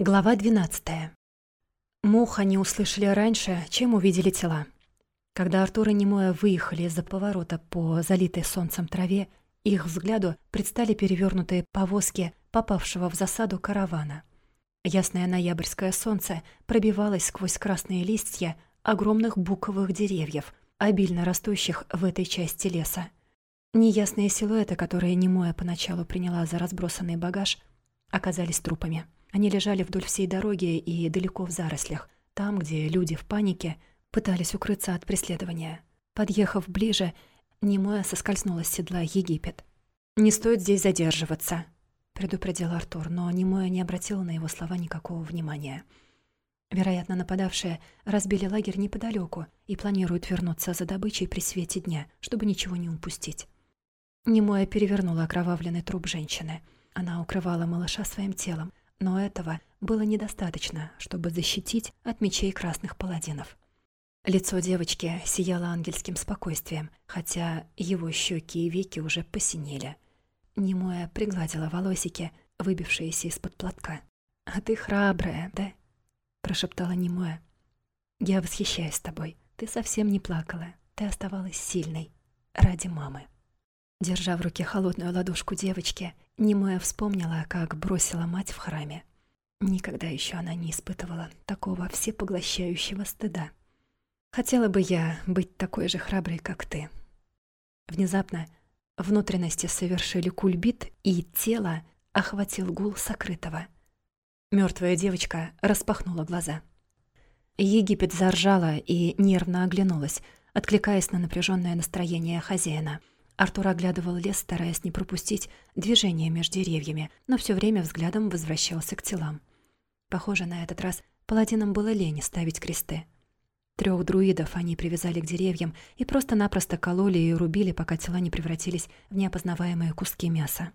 Глава 12. Мух они услышали раньше, чем увидели тела. Когда Артур и Немоя выехали из-за поворота по залитой солнцем траве, их взгляду предстали перевернутые повозки попавшего в засаду каравана. Ясное ноябрьское солнце пробивалось сквозь красные листья огромных буковых деревьев, обильно растущих в этой части леса. Неясные силуэты, которые Немоя поначалу приняла за разбросанный багаж, оказались трупами. Они лежали вдоль всей дороги и далеко в зарослях, там, где люди в панике пытались укрыться от преследования. Подъехав ближе, Немоя соскользнула с седла Египет. «Не стоит здесь задерживаться», — предупредил Артур, но Немоя не обратила на его слова никакого внимания. Вероятно, нападавшие разбили лагерь неподалеку и планируют вернуться за добычей при свете дня, чтобы ничего не упустить. Немоя перевернула окровавленный труп женщины. Она укрывала малыша своим телом, но этого было недостаточно, чтобы защитить от мечей красных паладинов. Лицо девочки сияло ангельским спокойствием, хотя его щеки и веки уже посинели. Немоя пригладила волосики, выбившиеся из-под платка. «А ты храбрая, да?» — прошептала Немоя. «Я восхищаюсь тобой. Ты совсем не плакала. Ты оставалась сильной. Ради мамы». Держа в руке холодную ладошку девочки, Немоя вспомнила, как бросила мать в храме. Никогда еще она не испытывала такого всепоглощающего стыда. Хотела бы я быть такой же храброй, как ты. Внезапно внутренности совершили кульбит, и тело охватил гул сокрытого. Мертвая девочка распахнула глаза. Египет заржала и нервно оглянулась, откликаясь на напряженное настроение хозяина — Артур оглядывал лес, стараясь не пропустить движение между деревьями, но все время взглядом возвращался к телам. Похоже, на этот раз паладинам было лень ставить кресты. Трех друидов они привязали к деревьям и просто-напросто кололи и рубили, пока тела не превратились в неопознаваемые куски мяса.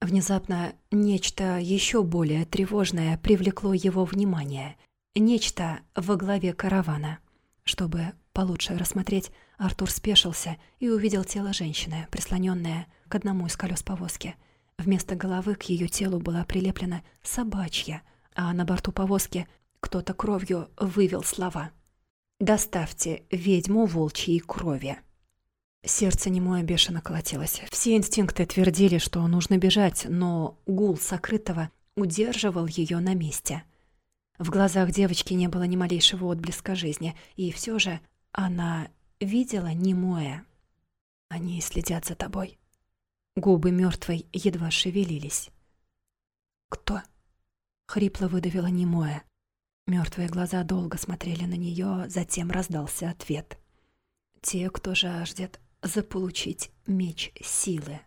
Внезапно нечто еще более тревожное привлекло его внимание. Нечто во главе каравана. Чтобы получше рассмотреть, Артур спешился и увидел тело женщины, прислоненное к одному из колес повозки. Вместо головы к ее телу была прилеплена собачья, а на борту повозки кто-то кровью вывел слова «Доставьте ведьму волчьей крови». Сердце немое бешено колотилось. Все инстинкты твердили, что нужно бежать, но гул сокрытого удерживал ее на месте. В глазах девочки не было ни малейшего отблеска жизни, и все же она видела немое. Они следят за тобой. Губы мертвой едва шевелились. «Кто?» — хрипло выдавила немое. Мертвые глаза долго смотрели на нее, затем раздался ответ. «Те, кто жаждет заполучить меч силы.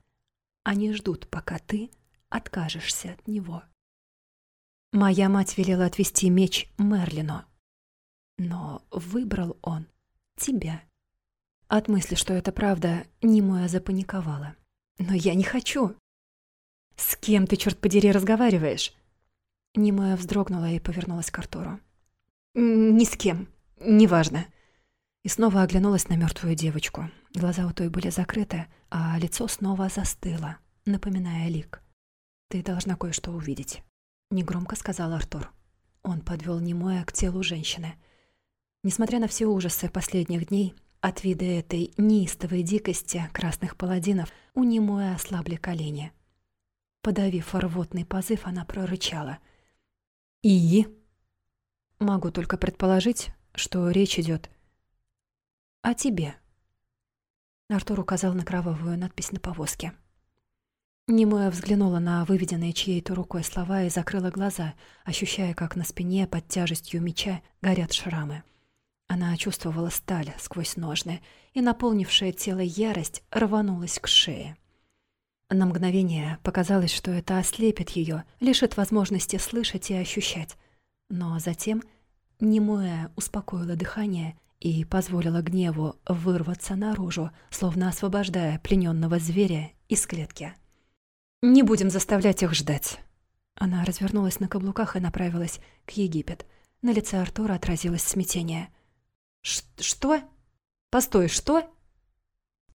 Они ждут, пока ты откажешься от него». Моя мать велела отвести меч Мерлину. Но выбрал он тебя. От мысли, что это правда, Немоя запаниковала. «Но я не хочу!» «С кем ты, черт подери, разговариваешь?» Немоя вздрогнула и повернулась к Артуру. «Ни с кем. Неважно». И снова оглянулась на мертвую девочку. Глаза у той были закрыты, а лицо снова застыло, напоминая лик. «Ты должна кое-что увидеть», — негромко сказал Артур. Он подвел Немоя к телу женщины — Несмотря на все ужасы последних дней, от вида этой неистовой дикости красных паладинов у Немуэ ослабли колени. Подавив рвотный позыв, она прорычала. «И?» «Могу только предположить, что речь идет о тебе». Артур указал на кровавую надпись на повозке. Немоя взглянула на выведенные чьей-то рукой слова и закрыла глаза, ощущая, как на спине под тяжестью меча горят шрамы. Она чувствовала сталь сквозь ножны, и наполнившая тело ярость рванулась к шее. На мгновение показалось, что это ослепит ее, лишит возможности слышать и ощущать. Но затем немое успокоило дыхание и позволило гневу вырваться наружу, словно освобождая плененного зверя из клетки. «Не будем заставлять их ждать». Она развернулась на каблуках и направилась к Египет. На лице Артура отразилось смятение – «Что? Постой, что?»